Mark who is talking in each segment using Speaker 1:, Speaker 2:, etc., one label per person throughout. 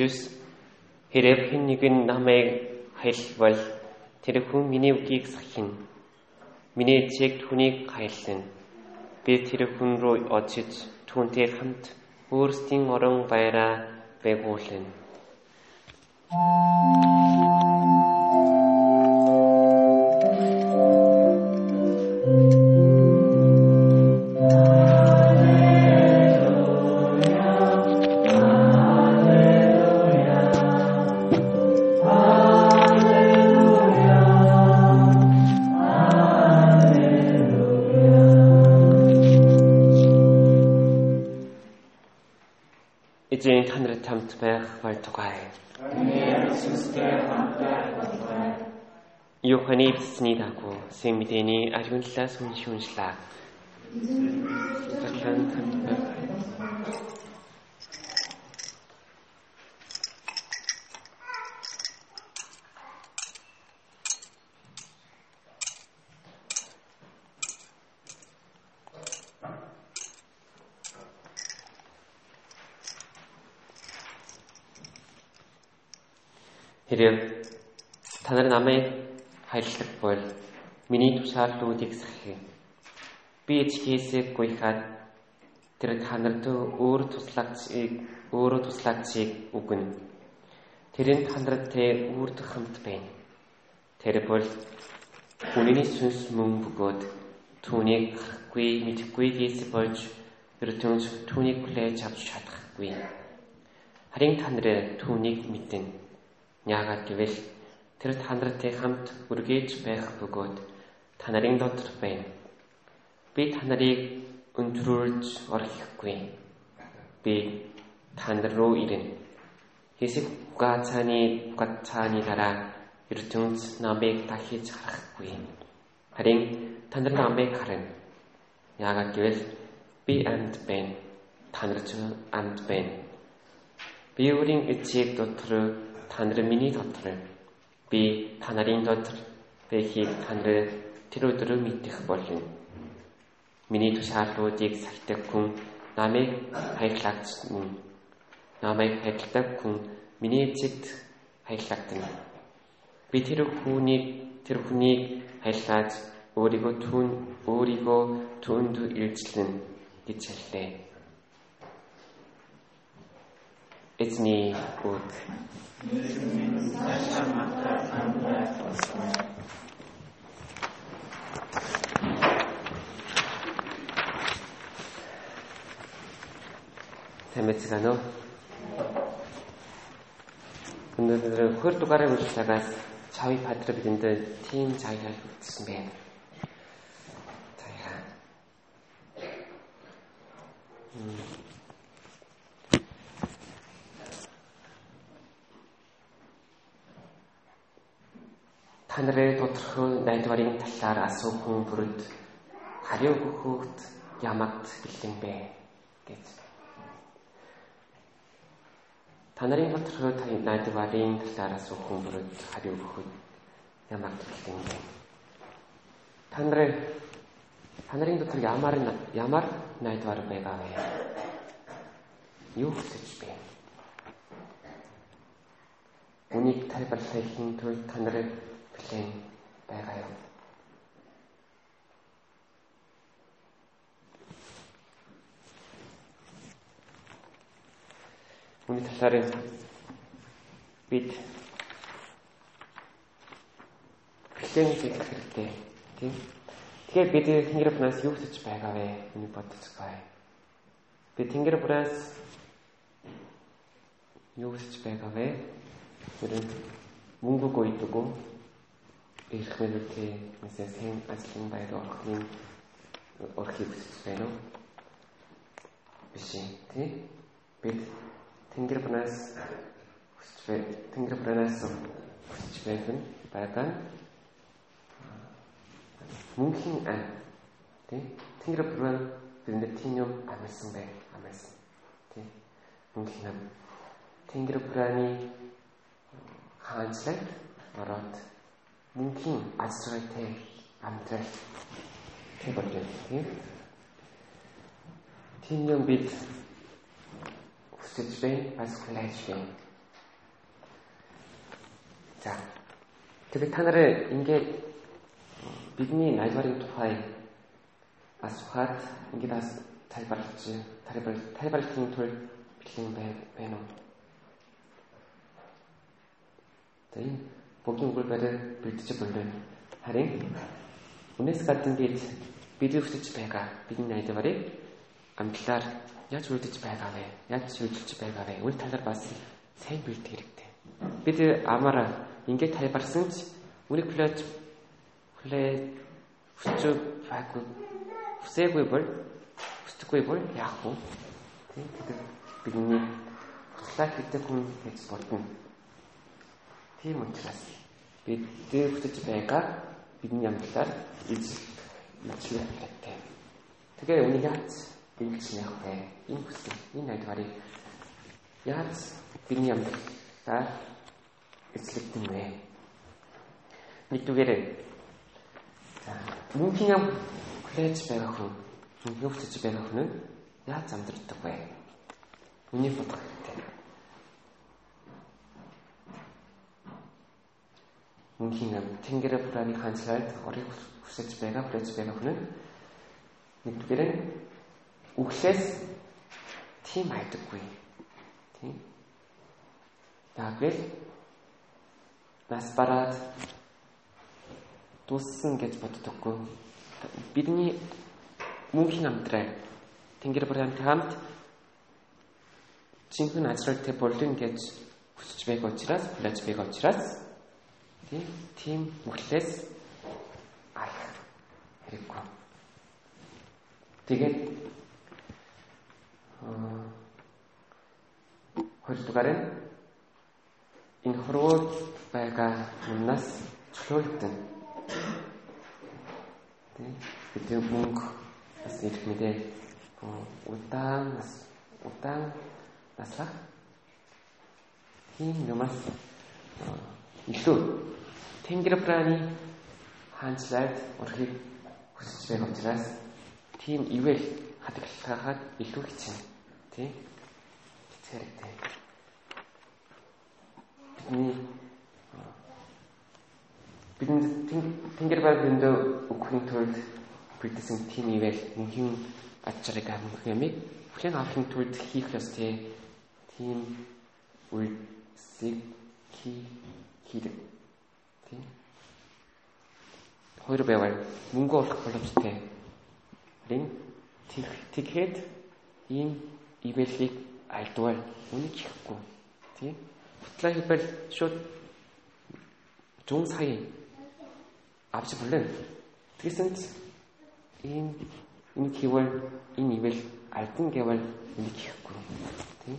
Speaker 1: Есүс хэрэг хэн нэгэн намайг хайлбал тэр хүн миний үгийг сахин. Миний чиг түүнийг хайлсан. Би тэр хүн рүү очиж түүнтэй хамт өөрсдийн орон байраа байгуулна. Эзэн та нарт хамт байх болтугай. Йоханы бичсний дагуу сэн мэдээний ариун талаас уншууллаа. Заглан Хэрэг та нар намайг хайрлах бол миний тушааллуудыг сахих. Би ичхээсээ гуйхад тэр та нарт өөр туслагчийг өөрөө туслагчийг үгэн. Тэр нь та нартай үрдэх хамт байна. Тэр бол хүний сүнс мөн бөгөөд түүнийг харахгүй мэдхгүйгээс болж ертөнц түүнийг хүлээж авч чадахгүй. Харин та нар түүнийг мэднэ. Яагаад гэвэл тэр та нартай хамт үргэж байх бөгөөд та нарын дотор байна. Би та нарыг өндрүүлж орхихгүй. Би та нар руу ирнэ. Хэсэг угаацааны угаацааны дараа ертөнц намайг дахиж харахгүй. Харин та нар намайг харна. Яагаад гэвэл би амьд байна. Та нар ч амьд байна. Би өөрийн эцэг дотор та нар миний дотор би та нарын дотор байхийг та нар тэр өдөр мэдэх болно. Миний тушаалуудыг сахидаг хүн намайг хайрлагчна. Намайг хайрладаг хүн миний эцэгт хайрлагдана. Би тэр хүнийг тэр хүнийг хайрлаж өөрийгөө түн өөрийгөө түнд илчлэн гэж хэллээ. It's book. Temetizanos. 오늘은 후르토 가르고 싶다가 자위 파트를 빌린데 팀 자위할 스맨 자위라 음. Та нарын тодорхой найдварын талаар асуух хүн бүрд хариу өгөхөд ямагт бэлэн бэ гэж. Та нарын тодорхой найдварын талаар асуух хүн бүрд хариу өгөхөд ямагт бэлэн бэ. Та нарын та нарын дотор ямар ямар найдвар байгаа вэ? Юу хүсэж бэ? Үнийг тайлбарлахын тулд та нарын бэлэн байгаа юм. Үүний талаар бид бэлэн гэх хэрэгтэй тийм. Тэгэхээр бид Тэнгэр бураас юу хийж байгаа вэ? Энийг бодцгаая. Би Тэнгэр бураас юу хийж байгаа вэ? Тэр мөнгө гойдог уу? Мэлүүдээ mesela хэн ажлын байр орохыг хүсэж байна уу? Биш тий? Бид тэнгэр банаас хүсэж бай. Тэнгэр банаас хүсэж байх нь байгаа. Мөнхийн ан тий? Тэнгэр бан бидэнд тийм юм амьсан бай. Амьсан. Тий? Мөнхийн ан. Тэнгэр баны хаанчлаг ороод амьдрал тийм болж байна тийм. Тийм юм бид хүсэж байна, бас хүлээж байна. За. Тэгээд та нараа ингээд бидний найдварын тухай асуухад ингээд бас тайлбарлаж тайлбарлахын тулд бэлэн байна уу? За бүгдийн өгүүлбэрээр бэлдэж болно. Харин үнээс гадна бид бид өвсөж байгаа бидний найдварыг амтлаар яаж үлдэж байгаа вэ? Яаж шийдэлж байгаа вэ? Үл талаар бас сайн бэлдэх хэрэгтэй. Бид амаараа ингээд тайлбарсан ч үнийг плот плей хүсэж байгаагүй хүсээгүй бол хүсдэггүй бол яах вэ? Тийм тэгэхээр бидний хутлаа хийдэг хүн гэж бодно. Тийм учраас бид дээр хүсэж байгаа бидний эзлэх эзлэх хэрэгтэй. Тэгээ үнийг яаж бэлгэж яах вэ? Энэ хүсэл, энэ найдварыг яаж бидний амтлаар эзлэгдэн вэ? Нэгдүгээр мөнхийн ам хүлээж байгаа хүн мөнхийн хүлээж байгаа хүн яаж амьдрдаг вэ? Үнийг бодох хэрэгтэй. Мөнхийн ам тэнгэр бүрийн ханцлаад орыг хүсэж байгаа хүлээж байгаа хүн нэгдүгээр нь үхлээс тийм хайдаггүй. Тийм. Ягвал нас бараад дууссан гэж боддоггүй. Бидний мөнхийн амтраа Тэнгэр бүрэнтэй хамт жинхэнэ ажралтай болон гэж хүсэж байг учраас, хүлээж байг учраас тийм тийм мөхлөөс алах хэрэггүй. Тэгээд аа хоёрдугаар нь энэ хорвоо байгаа юмнаас чөлөөлтөн. Тэ гэдэг мөнгө бас ирэх мэдээ удаан нас удаан наслах тийм юмас илүү тэнгэр праны хаанчлаад урахыг хүсэж байгаа учраас тийм ивэл хадгалахад илүү хэцүү тийм хэцээртэй бидний бидний тэнгэр баг дэндээ өгөхийн тулд бидсэн тийм ивэл мөнхийн ачрыг амх ямиг бүхэн авахын тулд хийх ёстой. Тийм үйлсийг хий хийдэг. Тийм. Хоёр байвал мөнгө олох боломжтой. Харин тэгэхэд ийм ивэлийг альдвал үнийг хийхгүй. Тийм. Бутлаа хийбэл шууд зүүн сая авч бүлэн. Тэгсэнд ийм энэ хийвэл энэ ивэл альдан гэвэл үнийг хийхгүй. Тийм.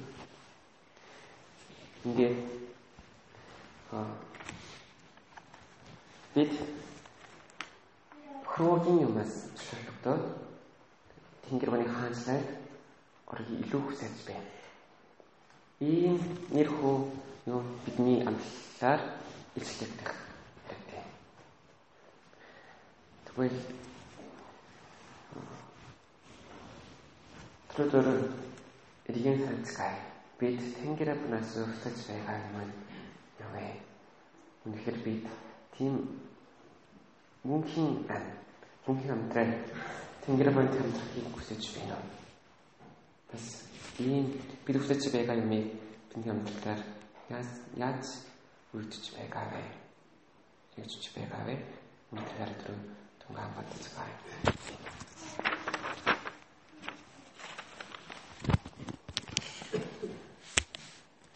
Speaker 1: Ингээд бид хөрөөгийн юмас чөлөөлөгдөөд тэнгэр баны хаанчлаад оргийг илүү хүсэж байна. Ийм нэр хөө юу бидний амтлаар илчлэгдэх хэрэгтэй. Тэгвэл өдөр эргийн санцгай бид тэнгэр бунаас өсөж байгаа юм? Үнэхээр бид тийм мөнхийн мөнхийн амтраа тэнгэр бунт хамтрахыг хүсэж байна. Бас ийм бид хүсэж байгаа юмыг бидний амтлаар яаж яаж үлдэж байгаа вэ? Яаж байгаа вэ? Үнэхээр түрүү тунгаан бодцгаая.